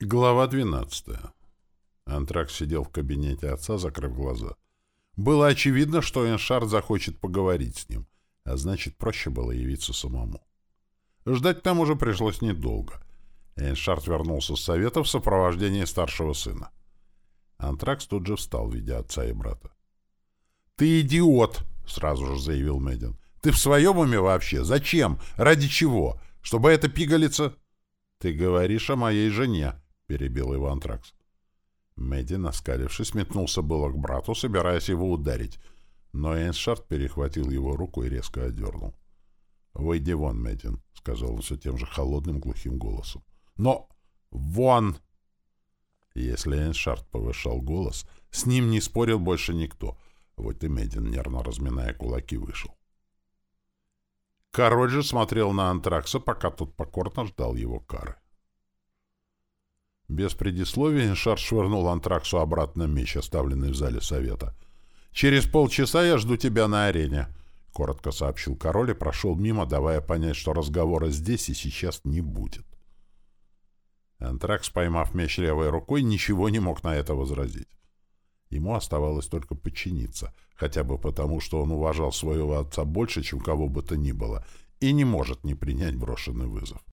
Глава 12. Антракс сидел в кабинете отца, закрыв глаза. Было очевидно, что Эншард захочет поговорить с ним, а значит, проще было явиться самому. Ждать там уже пришлось недолго. Эншард вернулся с совета в сопровождении старшего сына. Антракс тут же встал, видя отца и брата. «Ты идиот!» — сразу же заявил Мэддин. «Ты в своем уме вообще? Зачем? Ради чего? Чтобы эта пигалица...» «Ты говоришь о моей жене», — перебил его антракс. Мэдди, наскалившись, метнулся было к брату, собираясь его ударить, но Эйншард перехватил его руку и резко отдернул. «Выйди вон, Мэддин», — сказал он все тем же холодным глухим голосом. «Но... вон!» Если Эйншард повышал голос, с ним не спорил больше никто. Вот и Мэддин, нервно разминая кулаки, вышел. Король же смотрел на Антракса, пока тот покорно ждал его кары. Без предисловия Шар швырнул Антраксу обратно меч, оставленный в зале совета. «Через полчаса я жду тебя на арене», — коротко сообщил король и прошел мимо, давая понять, что разговора здесь и сейчас не будет. Антракс, поймав меч левой рукой, ничего не мог на это возразить. Ему оставалось только подчиниться, хотя бы потому, что он уважал своего отца больше, чем кого бы то ни было, и не может не принять брошенный вызов.